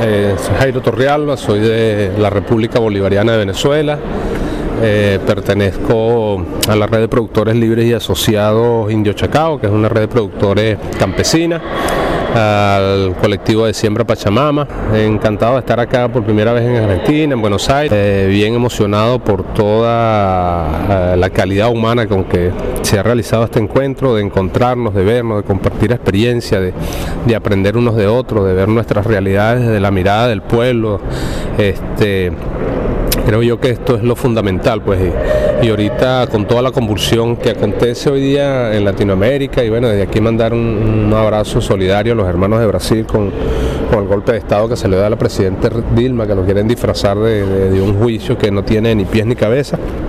eh, soy Jairo Torrealba, soy de la República Bolivariana de Venezuela. Eh, pertenezco a la red de productores libres y asociados Indio Chacao, que es una red de productores campesina, al colectivo de Siembra Pachamama. Encantado de estar acá por primera vez en Argentina, en Buenos Aires. Eh, bien emocionado por toda eh, la calidad humana con que se ha realizado este encuentro, de encontrarnos, de vernos, de compartir experiencia, de, de aprender unos de otros, de ver nuestras realidades desde la mirada del pueblo. Este, Creo yo que esto es lo fundamental, pues, y, ahorita con toda la convulsión que acontece hoy día en Latinoamérica, y bueno, desde aquí mandar un, abrazo solidario a los hermanos de Brasil con, el golpe de Estado que se le da a la presidenta Dilma, que lo quieren disfrazar de un juicio que no tiene ni pies ni cabeza.